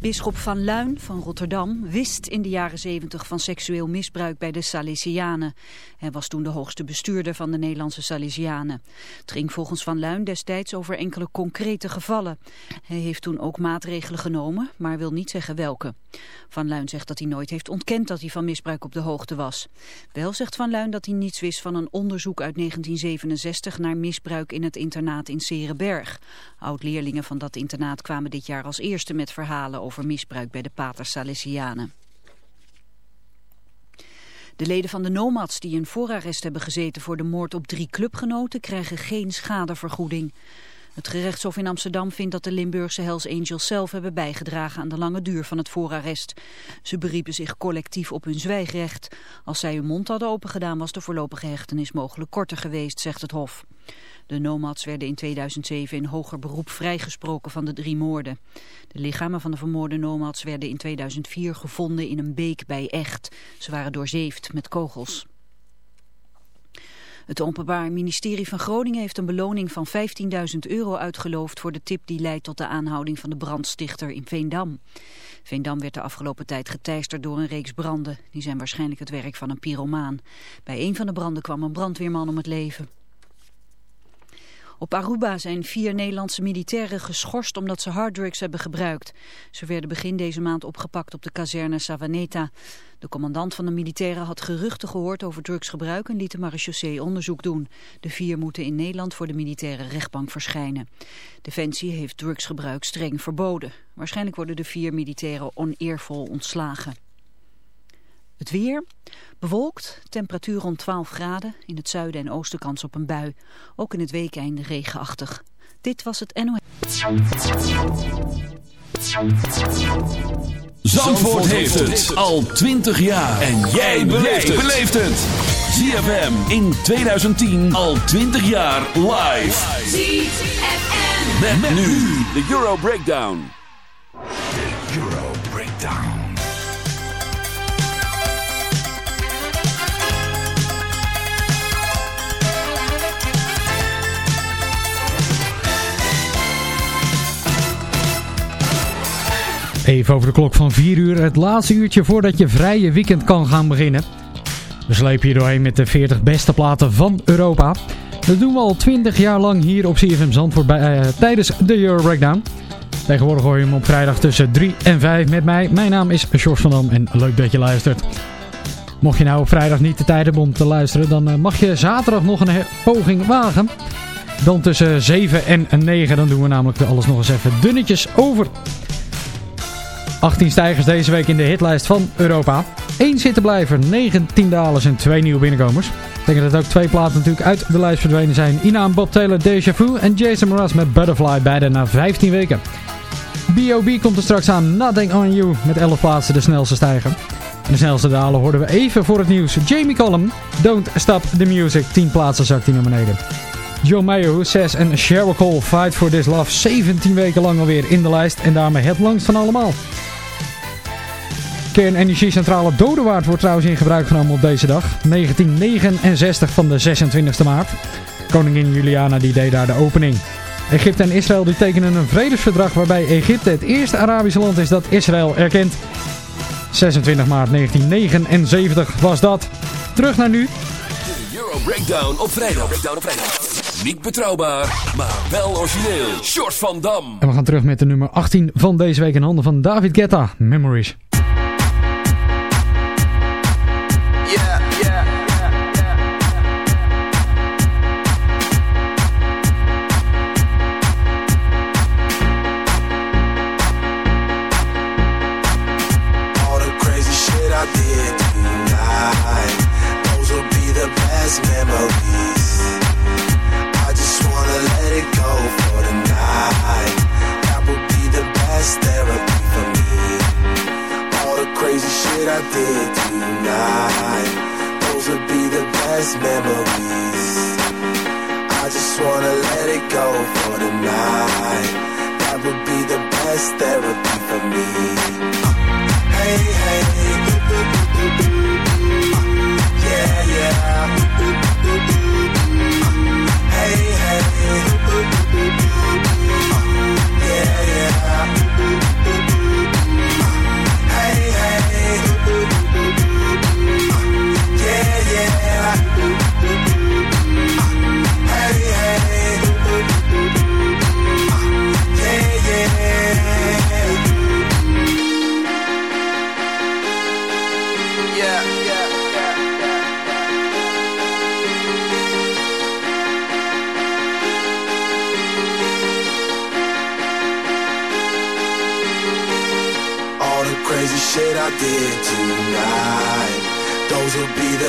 Bisschop van Luin van Rotterdam wist in de jaren 70 van seksueel misbruik bij de Salesianen. Hij was toen de hoogste bestuurder van de Nederlandse Salesianen. Het ging volgens Van Luin destijds over enkele concrete gevallen. Hij heeft toen ook maatregelen genomen, maar wil niet zeggen welke. Van Luin zegt dat hij nooit heeft ontkend dat hij van misbruik op de hoogte was. Wel zegt Van Luin dat hij niets wist van een onderzoek uit 1967 naar misbruik in het internaat in Serenberg. Oud-leerlingen van dat internaat kwamen dit jaar als eerste met verhalen over misbruik bij de Pater Salesianen. De leden van de Nomads die in voorarrest hebben gezeten voor de moord op drie clubgenoten krijgen geen schadevergoeding. Het gerechtshof in Amsterdam vindt dat de Limburgse Hells Angels zelf hebben bijgedragen aan de lange duur van het voorarrest. Ze beriepen zich collectief op hun zwijgrecht. Als zij hun mond hadden opengedaan was de voorlopige hechtenis mogelijk korter geweest, zegt het hof. De nomads werden in 2007 in hoger beroep vrijgesproken van de drie moorden. De lichamen van de vermoorde nomads werden in 2004 gevonden in een beek bij Echt. Ze waren doorzeefd met kogels. Het Openbaar Ministerie van Groningen heeft een beloning van 15.000 euro uitgeloofd voor de tip die leidt tot de aanhouding van de brandstichter in Veendam. Veendam werd de afgelopen tijd geteisterd door een reeks branden. Die zijn waarschijnlijk het werk van een pyromaan. Bij een van de branden kwam een brandweerman om het leven. Op Aruba zijn vier Nederlandse militairen geschorst omdat ze harddrugs hebben gebruikt. Ze werden begin deze maand opgepakt op de kazerne Savaneta. De commandant van de militairen had geruchten gehoord over drugsgebruik en liet de marechaussee onderzoek doen. De vier moeten in Nederland voor de militaire rechtbank verschijnen. Defensie heeft drugsgebruik streng verboden. Waarschijnlijk worden de vier militairen oneervol ontslagen. Het weer, bewolkt, temperatuur rond 12 graden, in het zuiden en oosten kans op een bui. Ook in het weekende regenachtig. Dit was het NOS. Zandvoort heeft het al 20 jaar. En jij beleeft het. ZFM in 2010 al 20 jaar live. ZFM. Met, nu de Euro Breakdown. Even over de klok van 4 uur, het laatste uurtje voordat je vrije weekend kan gaan beginnen. We slepen je doorheen met de 40 beste platen van Europa. Dat doen we al 20 jaar lang hier op CFM Zandvoort uh, tijdens de Euro Breakdown. Tegenwoordig hoor je hem op vrijdag tussen 3 en 5 met mij. Mijn naam is George van Dam en leuk dat je luistert. Mocht je nou op vrijdag niet de tijd hebben om te luisteren, dan uh, mag je zaterdag nog een poging wagen. Dan tussen 7 en 9, dan doen we namelijk alles nog eens even dunnetjes over. 18 stijgers deze week in de hitlijst van Europa. 1 zittenblijver, 19 dalers en 2 nieuwe binnenkomers. Ik denk dat ook twee platen natuurlijk uit de lijst verdwenen zijn. Ina en Bob Taylor, Deja Vu en Jason Mraz met Butterfly, beide na 15 weken. B.O.B. komt er straks aan, Nothing On You, met 11 plaatsen de snelste stijger. De snelste dalen hoorden we even voor het nieuws. Jamie Collum, Don't Stop The Music, 10 plaatsen zakt hij naar beneden. John Mayer, 6 en Cheryl Cole, Fight For This Love, 17 weken lang alweer in de lijst en daarmee het langst van allemaal. Kernenergiecentrale Dodewaard wordt trouwens in gebruik genomen op deze dag. 1969 van de 26e maart. Koningin Juliana die deed daar de opening. Egypte en Israël die tekenen een vredesverdrag waarbij Egypte het eerste Arabische land is dat Israël erkent. 26 maart 1979 was dat. Terug naar nu. De Euro Breakdown. Breakdown op vrijdag. Niet betrouwbaar, maar wel origineel. Short van Dam. En we gaan terug met de nummer 18 van deze week in handen van David Guetta. Memories.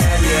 yeah, yeah.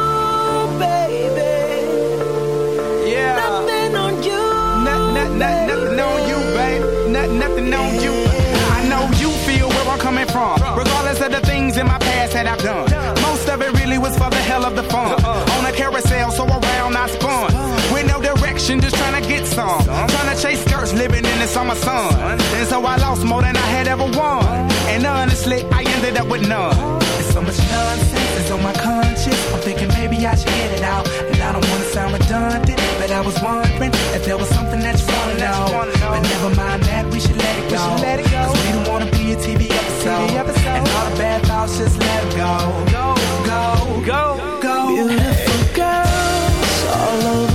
nothing on you. I know you feel where I'm coming from, regardless of the things in my past that I've done. Most of it really was for the hell of the fun. On a carousel, so around I spun. With no direction, just trying to get some. Trying to chase skirts, living in the summer sun. And so I lost more than I had ever won. And honestly, I ended up with none. So much nonsense is on my conscience. I'm thinking maybe I should get it out. And I don't wanna sound redundant, but I was wondering if there was something that you wanna know. But never mind that, we should let it go. We should let it Cause we don't wanna be a TV episode. And all the bad thoughts, just let go. Go, go, go, go. Beautiful girls all over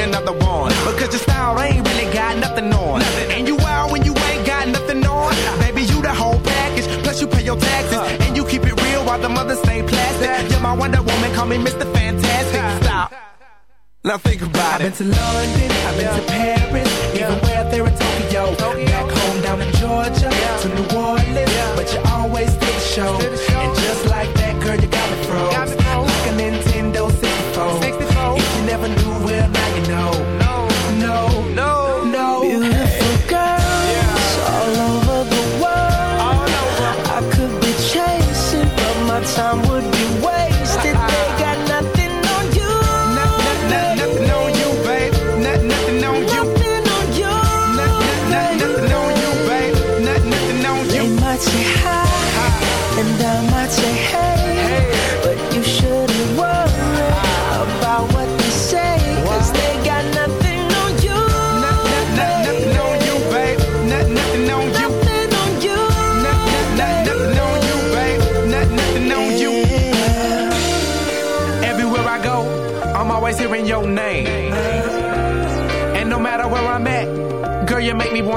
need another one. Because your style ain't really got nothing on. And you wild when you ain't got nothing on. Baby, you the whole package. Plus you pay your taxes. And you keep it real while the mother stay plastic. You're my Wonder Woman, call me Mr. Fantastic. Stop. Now think about it. I've been to London, I've been yeah. to Paris, yeah. even where there in Tokyo. Tokyo. Back home down in Georgia, yeah. to New Orleans, but you always did the show.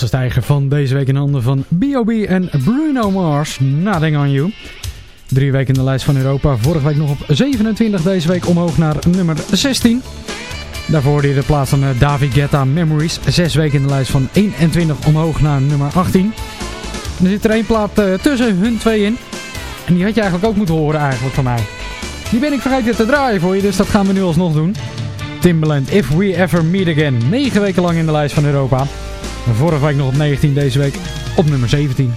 Snelste stijger van deze week in handen van B.O.B. en Bruno Mars. Nothing on You. Drie weken in de lijst van Europa. Vorige week nog op 27. Deze week omhoog naar nummer 16. Daarvoor je de plaats van eh, David Guetta Memories. Zes weken in de lijst van 21 omhoog naar nummer 18. Er zit er één plaat uh, tussen hun twee in. En die had je eigenlijk ook moeten horen eigenlijk van mij. Die ben ik vergeten te draaien voor je, dus dat gaan we nu alsnog doen. Timbaland, If We Ever Meet Again. 9 weken lang in de lijst van Europa. Vorige week nog op 19, deze week op nummer 17.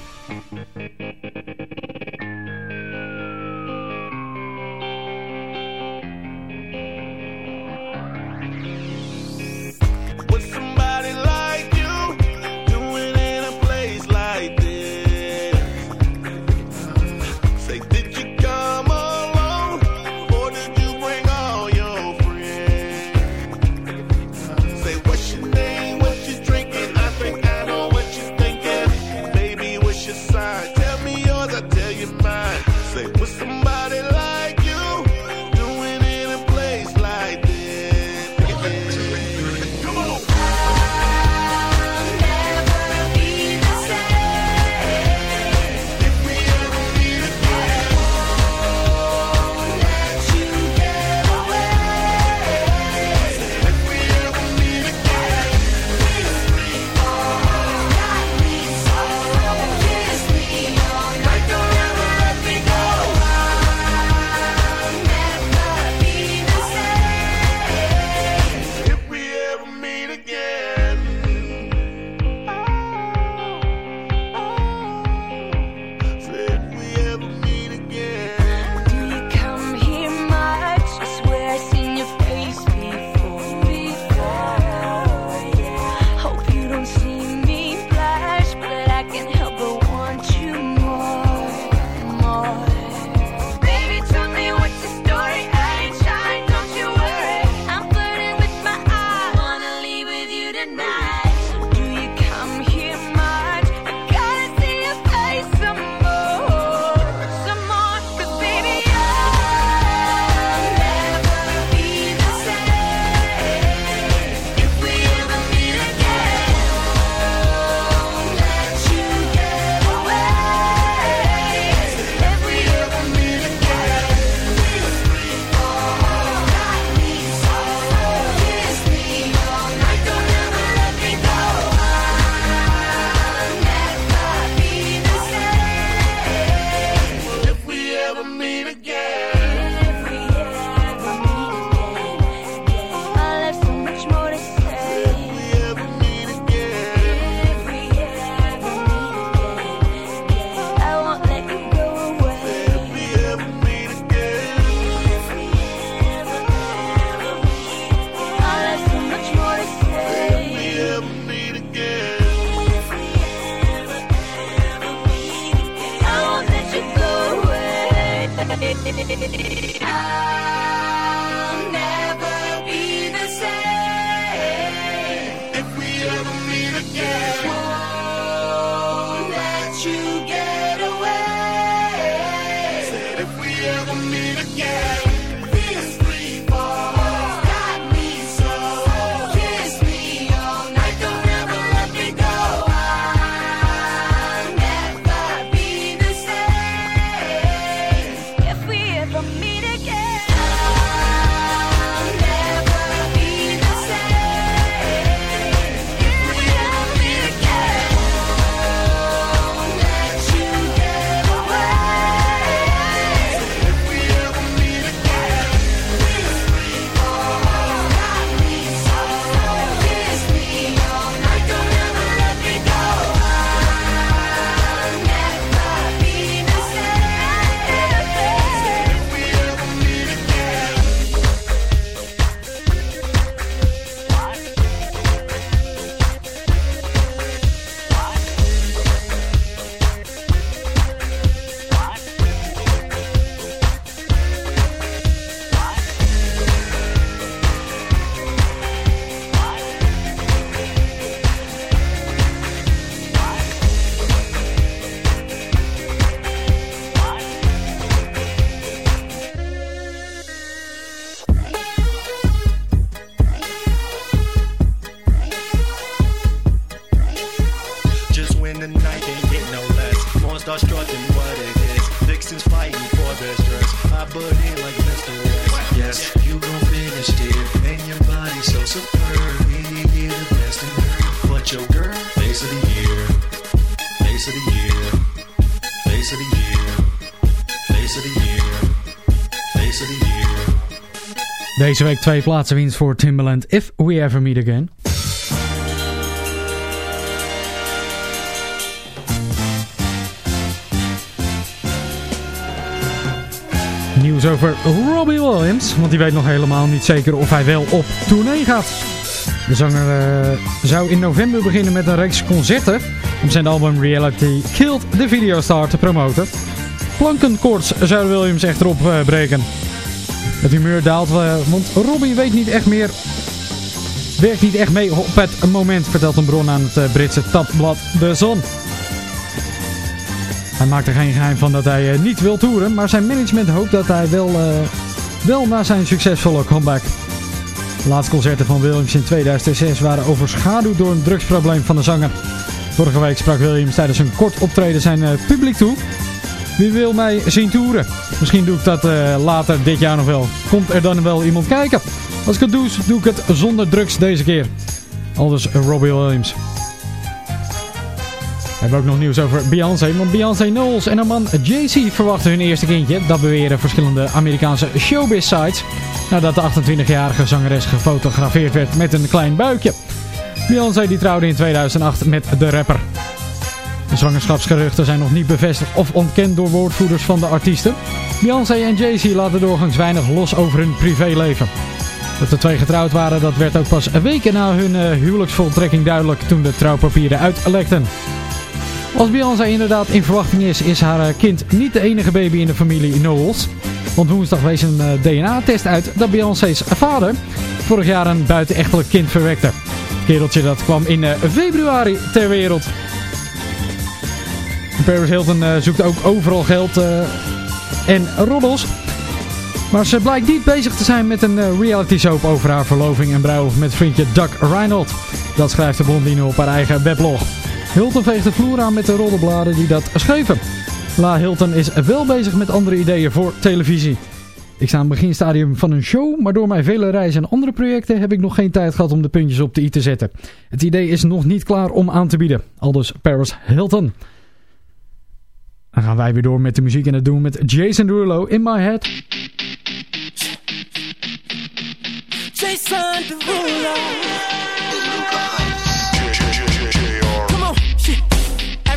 Ah! Starstrucking what it is. Vixen's fighting for this dress. I put in like Mr. West. Yes, you gon' finish, dear. And your body so superb. Me and you the best in her. But your girl, face of the year. Face of the year. Face of the year. Face of the year. Face of the year. Deze week twee plaatsen winst voor Timbaland If We Ever Meet Again. Over Robbie Williams, want die weet nog helemaal niet zeker of hij wel op tournee gaat. De zanger uh, zou in november beginnen met een reeks concerten om zijn album Reality Killed the Videostar te promoten. Plankenkoorts zou Williams echter opbreken. Uh, het humeur daalt, uh, want Robbie weet niet echt meer, werkt niet echt mee op het moment, vertelt een bron aan het Britse tabblad The Zon. Hij maakt er geen geheim van dat hij uh, niet wil toeren, maar zijn management hoopt dat hij wel, uh, wel na zijn succesvolle comeback. De laatste concerten van Williams in 2006 waren overschaduwd door een drugsprobleem van de zanger. Vorige week sprak Williams tijdens een kort optreden zijn uh, publiek toe. Wie wil mij zien toeren? Misschien doe ik dat later dit jaar nog wel. Komt er dan wel iemand kijken? Als ik het doe, doe ik het zonder drugs deze keer. Aldus Robbie Williams. We hebben ook nog nieuws over Beyoncé, want Beyoncé Knowles en haar man Jay-Z verwachten hun eerste kindje. Dat beweren verschillende Amerikaanse showbiz-sites. Nadat de 28-jarige zangeres gefotografeerd werd met een klein buikje. Beyoncé die trouwde in 2008 met de rapper. De zwangerschapsgeruchten zijn nog niet bevestigd of ontkend door woordvoerders van de artiesten. Beyoncé en Jay-Z laten doorgangs weinig los over hun privéleven. Dat de twee getrouwd waren, dat werd ook pas weken na hun uh, huwelijksvoltrekking duidelijk toen de trouwpapieren uitlekten. Als Beyoncé inderdaad in verwachting is, is haar kind niet de enige baby in de familie Knowles. Want woensdag wees een DNA-test uit dat Beyoncé's vader vorig jaar een buitenechtelijk kind verwekte. Kereltje dat kwam in februari ter wereld. Paris Hilton zoekt ook overal geld en roddels. Maar ze blijkt niet bezig te zijn met een reality soap over haar verloving en bruiloft met vriendje Doug Reinhold. Dat schrijft de blondine op haar eigen weblog. Hilton veegt de vloer aan met de roddelbladen die dat schreven. La Hilton is wel bezig met andere ideeën voor televisie. Ik sta aan het beginstadium van een show, maar door mijn vele reizen en andere projecten heb ik nog geen tijd gehad om de puntjes op de i te zetten. Het idee is nog niet klaar om aan te bieden. Aldus Paris Hilton. Dan gaan wij weer door met de muziek en het doen met Jason Derulo in My Head. Jason Derulo.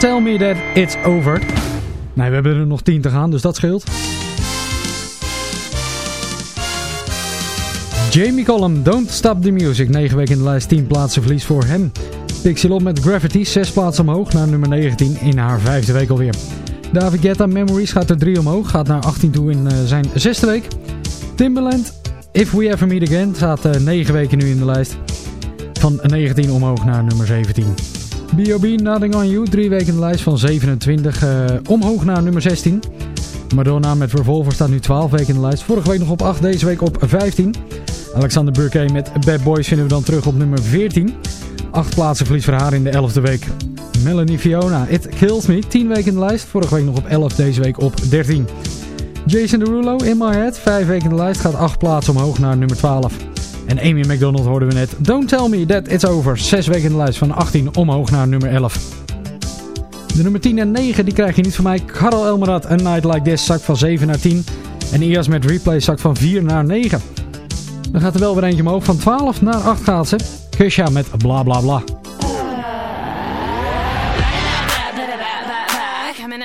Tell Me That It's Over. Nee, we hebben er nog 10 te gaan, dus dat scheelt. Jamie Collum, Don't Stop The Music. 9 weken in de lijst, 10 plaatsen verlies voor hem. Pixelon met Gravity, 6 plaatsen omhoog naar nummer 19 in haar vijfde week alweer. David Guetta, Memories gaat er 3 omhoog, gaat naar 18 toe in eh, zijn zesde week. Timbaland, If We Ever Meet Again, gaat 9 eh, weken nu in de lijst. Van 19 omhoog naar nummer 17. B.O.B. Nothing On You, drie weken in de lijst van 27, eh, omhoog naar nummer 16. Madonna met Revolver staat nu 12 weken in de lijst. Vorige week nog op 8, deze week op 15. Alexander Burke met Bad Boys vinden we dan terug op nummer 14. Acht plaatsen verlies voor haar in de 11e week. Melanie Fiona, It Kills Me, 10 weken in de lijst. Vorige week nog op 11, deze week op 13. Jason Derulo, In My Head, 5 weken in de lijst. Gaat 8 plaatsen omhoog naar nummer 12. En Amy McDonald hoorden we net. Don't tell me that it's over. Zes weken in de lijst van 18 omhoog naar nummer 11. De nummer 10 en 9 die krijg je niet van mij. Karel Elmerad, A Night Like This, zakt van 7 naar 10. En IAS met Replay zakt van 4 naar 9. Dan gaat er wel weer eentje omhoog. Van 12 naar 8 gaat ze. Kusha met Bla Bla Bla.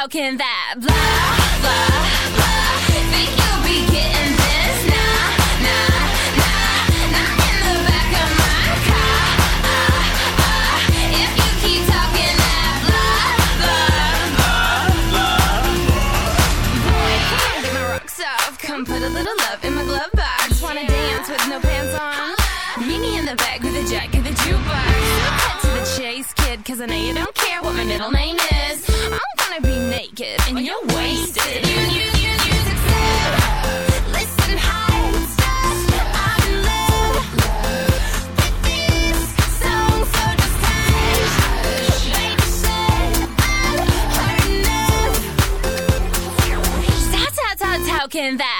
talking that blah, blah, blah. Think you'll be getting this? Nah, nah, nah. Not in the back of my car. Ah, ah. If you keep talking that blah, blah, blah. blah. Boy, come on, get my rocks off. Come put a little love in my glove box. Wanna dance with no pants on? Meet me in the back with a jack cause I know you don't care what my middle name is. I'm gonna be naked and you're wasted. You, you, you, you succeed. Listen, high I'm in love with this song, so just hush. Baby, shut up. Heard enough. Stop, stop, stop talking that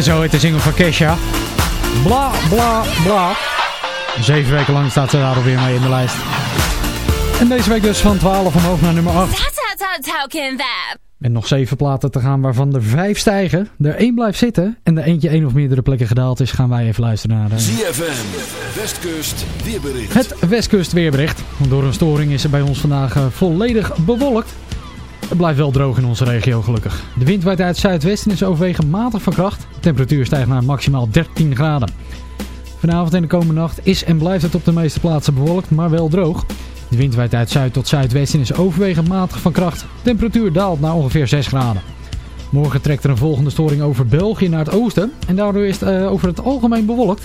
En zo heet de single van Kesha. Bla bla bla. Zeven weken lang staat ze daar alweer mee in de lijst. En deze week dus van 12 omhoog naar nummer 8. Stop, stop, stop talking that. Met nog zeven platen te gaan waarvan er vijf stijgen. Er één blijft zitten en er eentje één of meerdere plekken gedaald is. Gaan wij even luisteren naar eh, ZFM, Westkust, weerbericht. het Westkust weerbericht. Want door een storing is er bij ons vandaag eh, volledig bewolkt. Het blijft wel droog in onze regio gelukkig. De wind waait uit het zuidwesten en is overwegend matig van kracht. De temperatuur stijgt naar maximaal 13 graden. Vanavond en de komende nacht is en blijft het op de meeste plaatsen bewolkt, maar wel droog. De wind waait uit zuid tot zuidwesten en is overwegend matig van kracht. De temperatuur daalt naar ongeveer 6 graden. Morgen trekt er een volgende storing over België naar het oosten. En daardoor is het eh, over het algemeen bewolkt.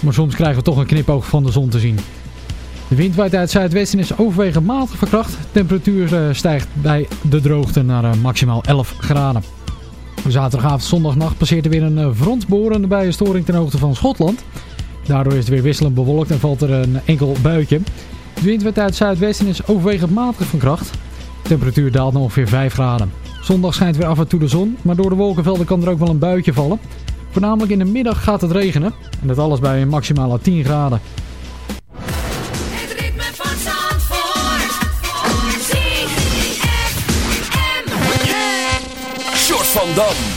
Maar soms krijgen we toch een knipoog van de zon te zien. De wind waait uit zuidwesten en is overwegend matig van kracht. De temperatuur eh, stijgt bij de droogte naar eh, maximaal 11 graden. Zaterdagavond, zondagnacht passeert er weer een eh, front behorende bij een storing ten hoogte van Schotland. Daardoor is het weer wisselend bewolkt en valt er een enkel buitje. De wind waait uit het zuidwesten en is overwegend matig van kracht. De temperatuur daalt naar ongeveer 5 graden. Zondag schijnt weer af en toe de zon, maar door de wolkenvelden kan er ook wel een buitje vallen. Voornamelijk in de middag gaat het regenen. En dat alles bij een maximale 10 graden. Short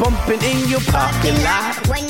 bumping in your parking lot.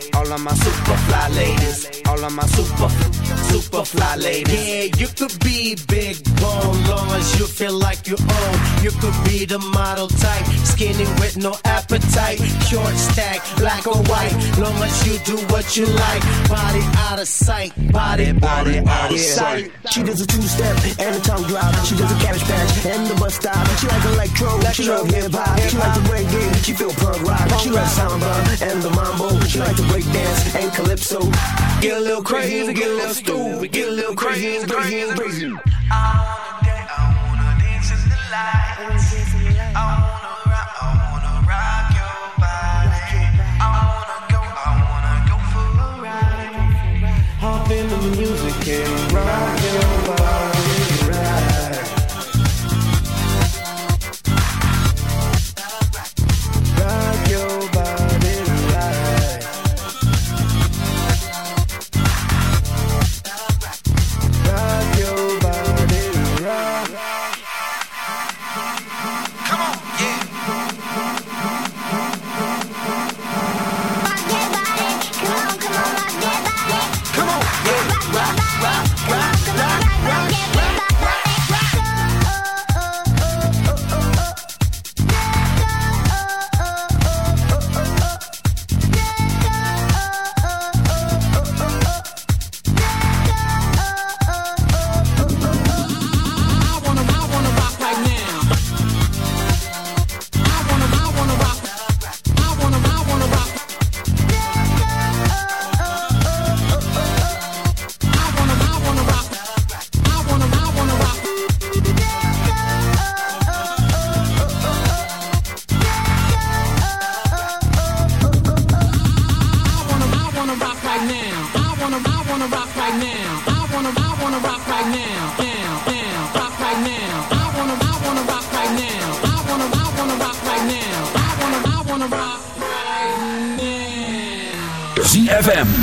all of my super fly ladies, all of my super, super fly ladies. Yeah, you could be big bone, long as you feel like you own. You could be the model type, skinny with no appetite, short stack, black or white, long as you do what you like. Body out of sight, body, body, body out of yeah. sight. She does a two-step and a tongue drive. She does a cabbage patch and the bus stop. She like electro, electro. she love hip hop. She like break reggae, she feel punk rock. She like samba and the mambo. She like to break breakdance and calypso. Get a little crazy, get a little stupid, get a little crazy, crazy, crazy. All day I wanna dance in the lights.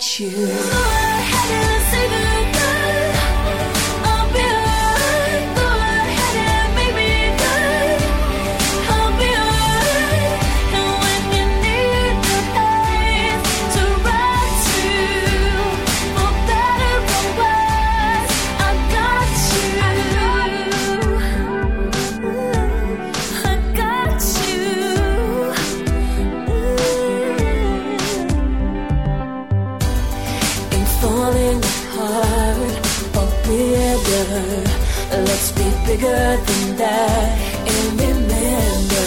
you. together. Let's be bigger than that. And remember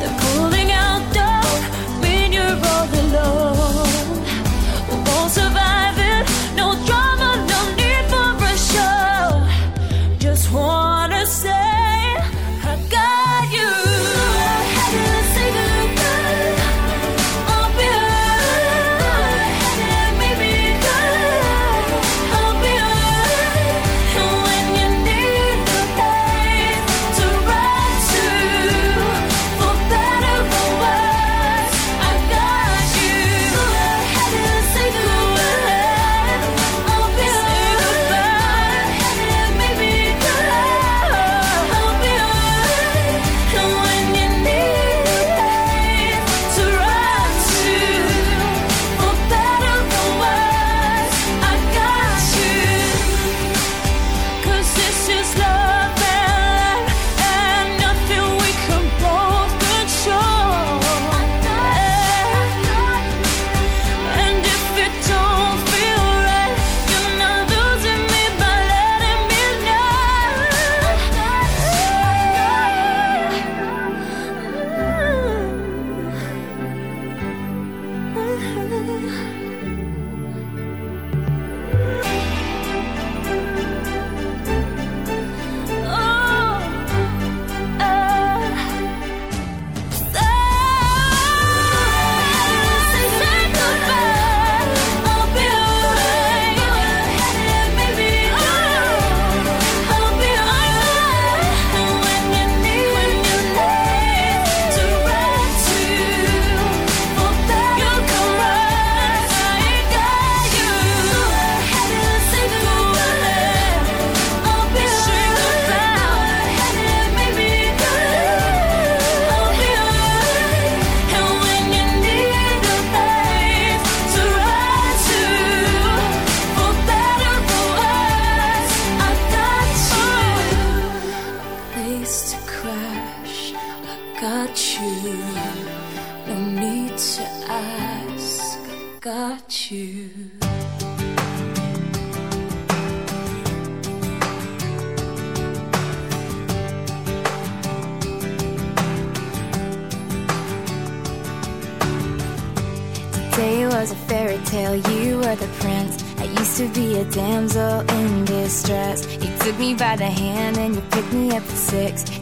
that pulling out don't mean you're all alone. We won't survive. six.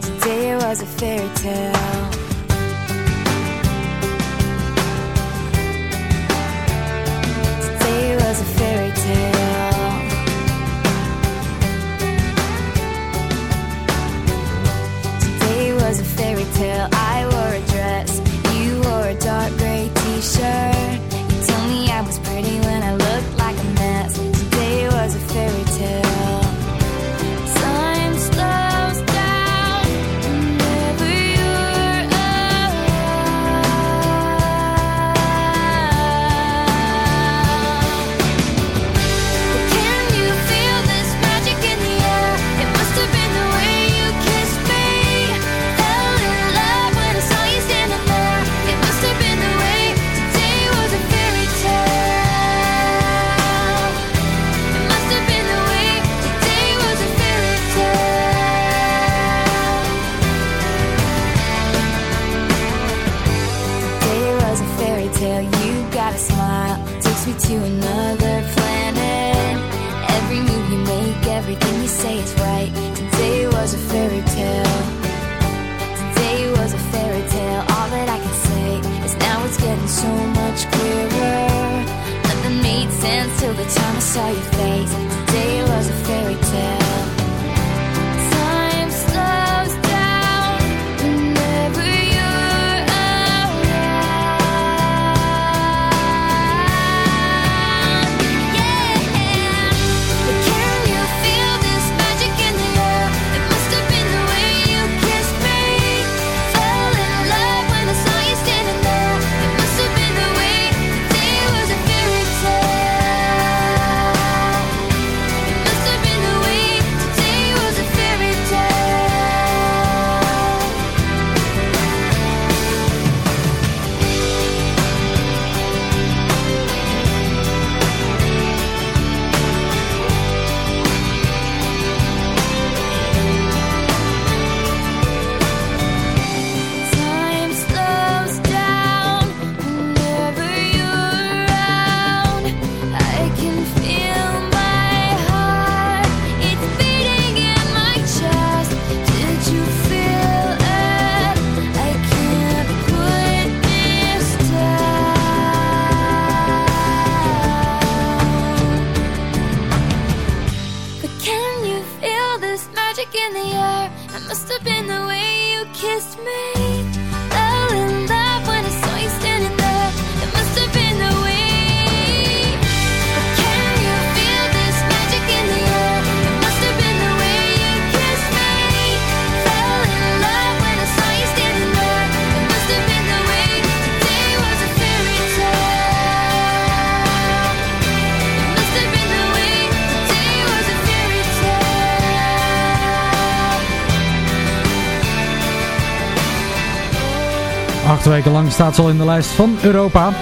weken lang staat ze al in de lijst van Europa.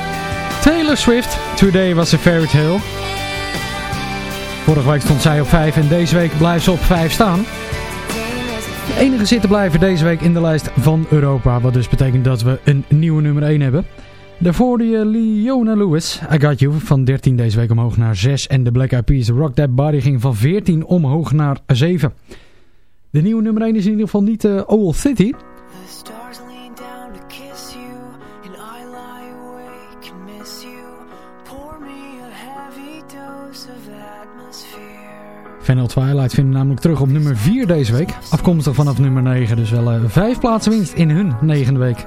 Taylor Swift, Today Was a Fairy Tale. Vorige week stond zij op 5 en deze week blijft ze op 5 staan. De enige zitten blijven deze week in de lijst van Europa. Wat dus betekent dat we een nieuwe nummer 1 hebben. Daarvoor de eh, Leona Lewis, I Got You, van 13 deze week omhoog naar 6. En de Black Eyed Peas Rock That Body ging van 14 omhoog naar 7. De nieuwe nummer 1 is in ieder geval niet uh, Owl City. Final Twilight vinden namelijk terug op nummer 4 deze week. Afkomstig vanaf nummer 9, dus wel eh, 5 plaatsen winst in hun negende week.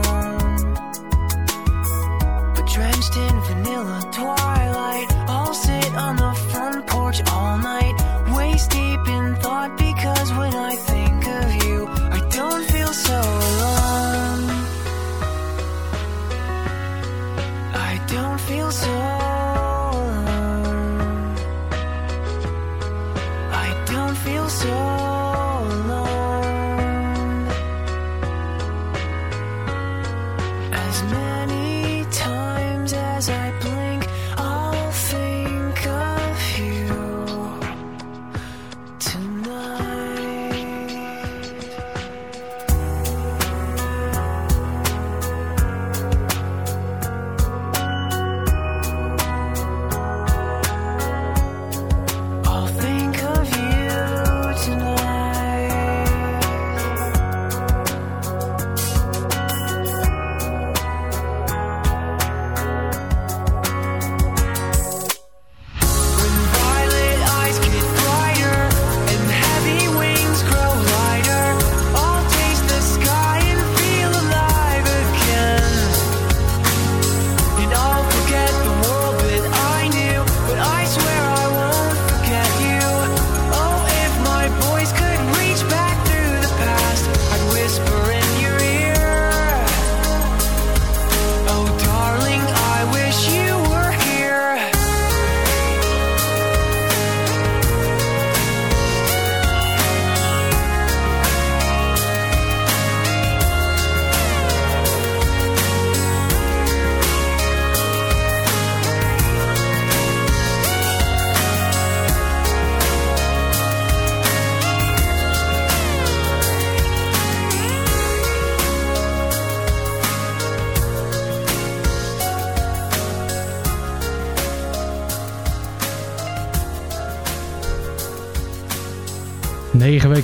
In vanilla twilight, I'll sit on the front porch all night,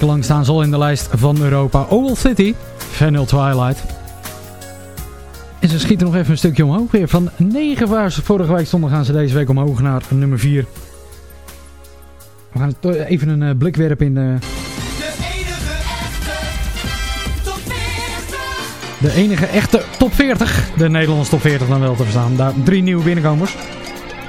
lang staan ze al in de lijst van Europa. Oval City, Vanilla Twilight. En ze schieten nog even een stukje omhoog weer. Van 9 waar ze vorige week stonden gaan ze deze week omhoog naar nummer 4. We gaan even een eh, blik werpen in de, de enige echte top 40. De Nederlandse top 40 dan wel te verstaan. Daar drie nieuwe binnenkomers.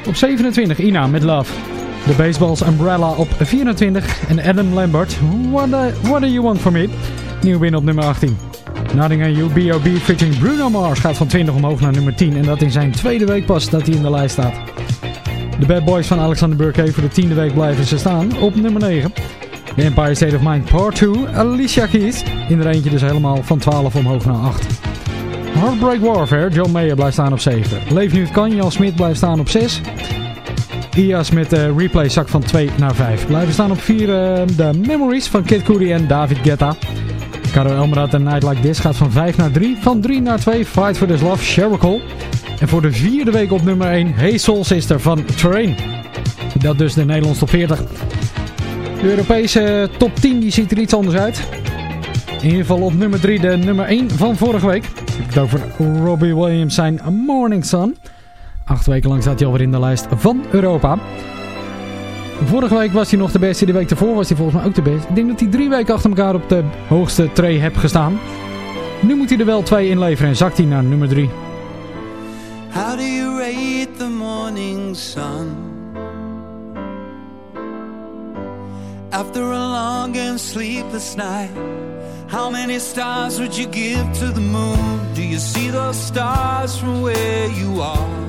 Op 27 Ina met Love. De Baseballs Umbrella op 24. En Adam Lambert, What, What Do You Want From Me? Nieuw binnen op nummer 18. Nothing on You B.O.B. featuring Bruno Mars gaat van 20 omhoog naar nummer 10. En dat in zijn tweede week pas dat hij in de lijst staat. De Bad Boys van Alexander Burke voor de tiende week blijven ze staan op nummer 9. The Empire State of Mind Part 2, Alicia Keys. In er eentje dus helemaal van 12 omhoog naar 8. Heartbreak Warfare, John Mayer blijft staan op 7. Leef nu het kan, Smit blijft staan op 6. IAS met de replay zak van 2 naar 5. Blijven staan op 4 de Memories van Kid Cudi en David Guetta. Caro Elmerad en Night Like This gaat van 5 naar 3. Van 3 naar 2 Fight for This Love, Cheryl Cole. En voor de vierde week op nummer 1 Hey Soul Sister van Terrain. Dat dus de Nederlandse top 40. De Europese top 10 die ziet er iets anders uit. In ieder geval op nummer 3 de nummer 1 van vorige week. Ik heb het over Robbie Williams zijn Morning Sun. Acht weken lang staat hij alweer in de lijst van Europa. Vorige week was hij nog de beste. De week daarvoor was hij volgens mij ook de beste. Ik denk dat hij drie weken achter elkaar op de hoogste tray heeft gestaan. Nu moet hij er wel twee inleveren en zakt hij naar nummer 3. How do you rate the morning sun? After a long and sleepless night, how many stars would you give to the moon? Do you see those stars from where you are?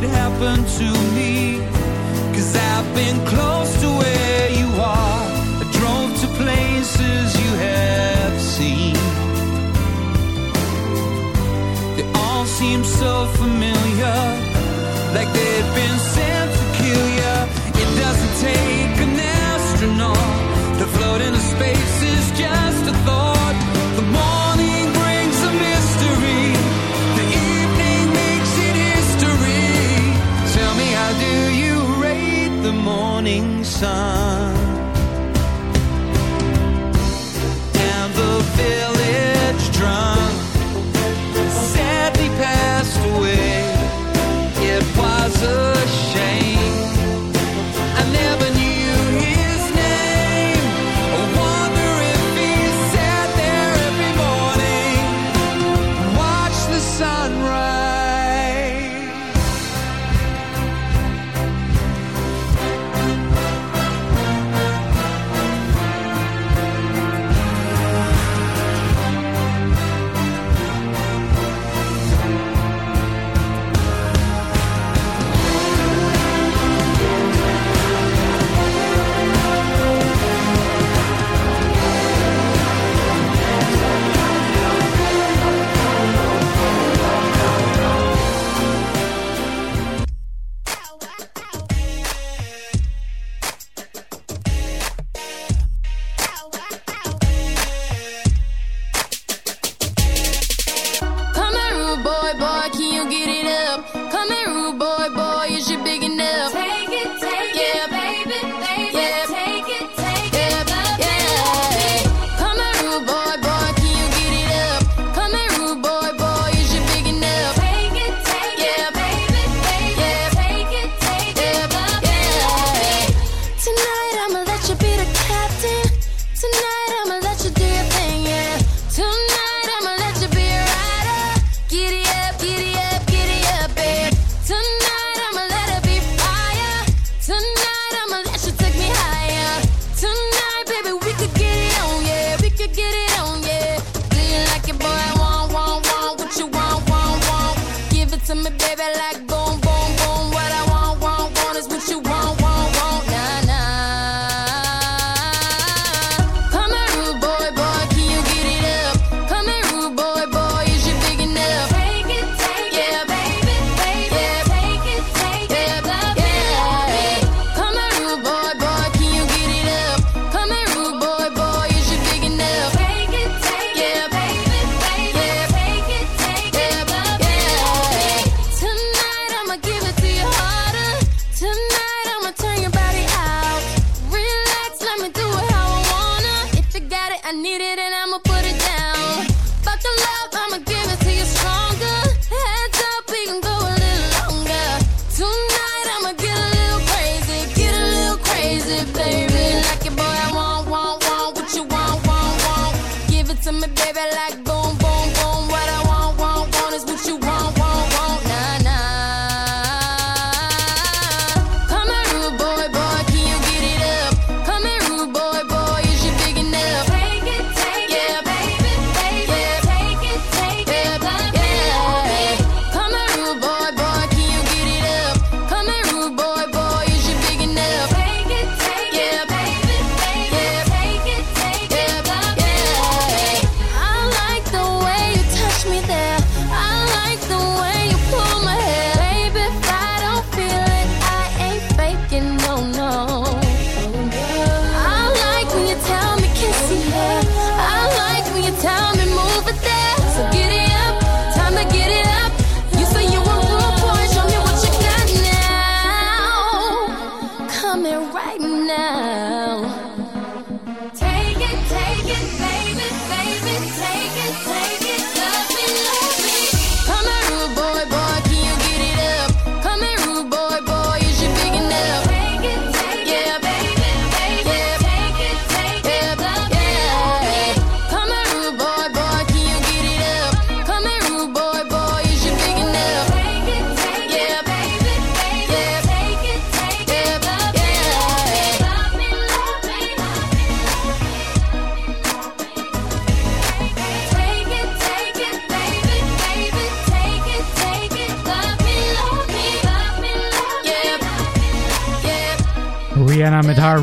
could happen to me. Cause I've been close to where you are. I drove to places you have seen. They all seem so familiar, like they've been sent to kill you. It doesn't take an astronaut to float into space, it's just a thought. the morning sun. to me, baby, like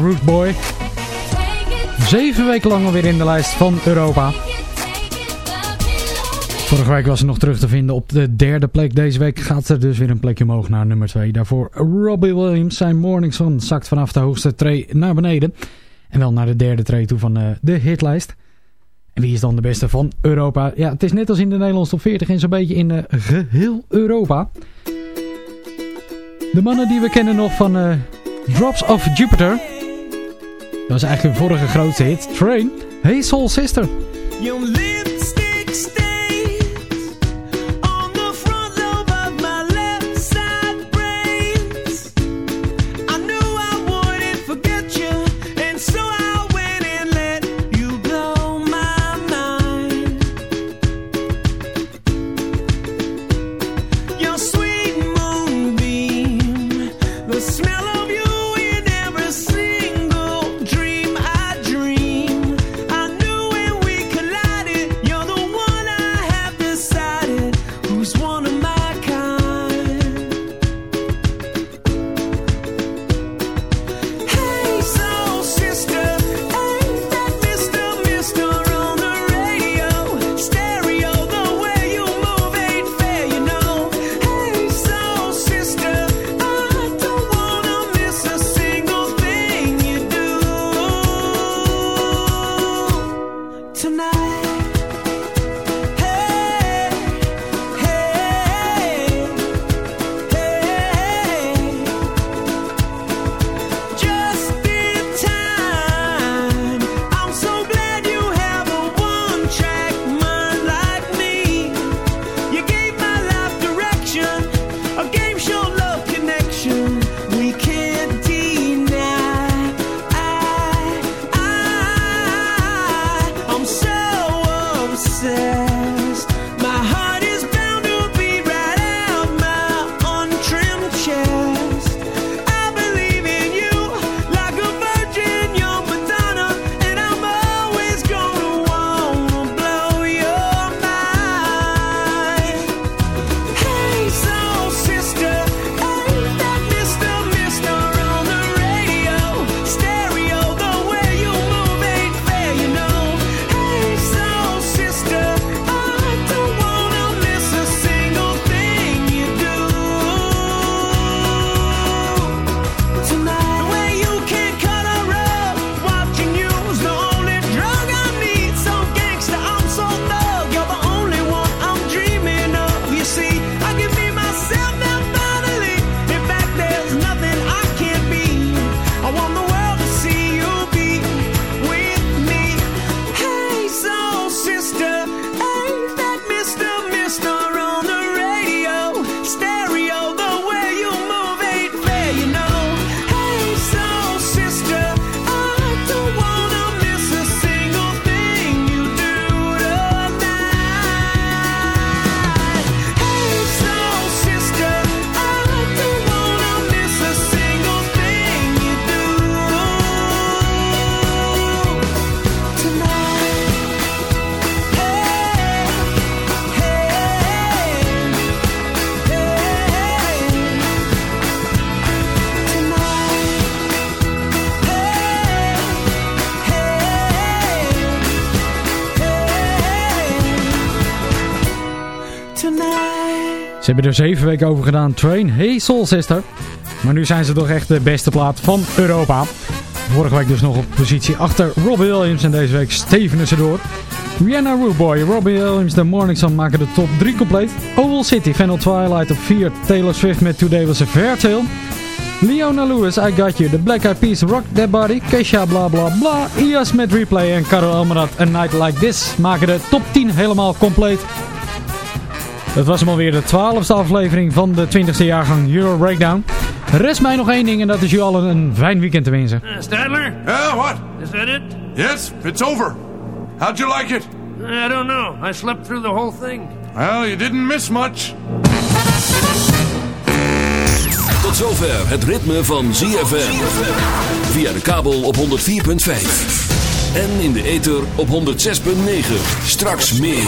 Root Boy. Zeven weken lang alweer in de lijst van Europa. Vorige week was ze nog terug te vinden op de derde plek. Deze week gaat ze dus weer een plekje omhoog naar nummer 2. Daarvoor Robbie Williams. Zijn Morning Sun zakt vanaf de hoogste tree naar beneden. En wel naar de derde tree toe van uh, de hitlijst. En wie is dan de beste van Europa? Ja, het is net als in de Nederlandse top 40 en zo'n beetje in uh, geheel Europa. De mannen die we kennen nog van uh, Drops of Jupiter. Dat was eigenlijk hun vorige grootste hit. Train. Hey Soul Sister. Ze hebben er zeven weken over gedaan. Train, hey Soul Sister. Maar nu zijn ze toch echt de beste plaat van Europa. Vorige week dus nog op positie achter Robbie Williams. En deze week stevenen ze door. Rihanna Rootboy, Robbie Williams, The Morning Sun maken de top 3 compleet. Oval City, Final Twilight op 4. Taylor Swift met Today Was A Fair Tale. Leona Lewis, I Got You, The Black Eyed Peas, Rock That Body, Kesha, bla bla bla. IAS met Replay en Carol Almarat, A Night Like This maken de top 10 helemaal compleet. Dat was hem alweer de twaalfde aflevering van de 20e jaargang Euro Breakdown. Rest mij nog één ding en dat is u allen een fijn weekend te wensen. Uh, Stadler? Yeah, what? Is that it? Yes, it's over. How'd you like it? I don't know. I slept through the whole thing. Well, you didn't miss much. Tot zover het ritme van ZFM. Via de kabel op 104.5. En in de ether op 106.9. Straks meer.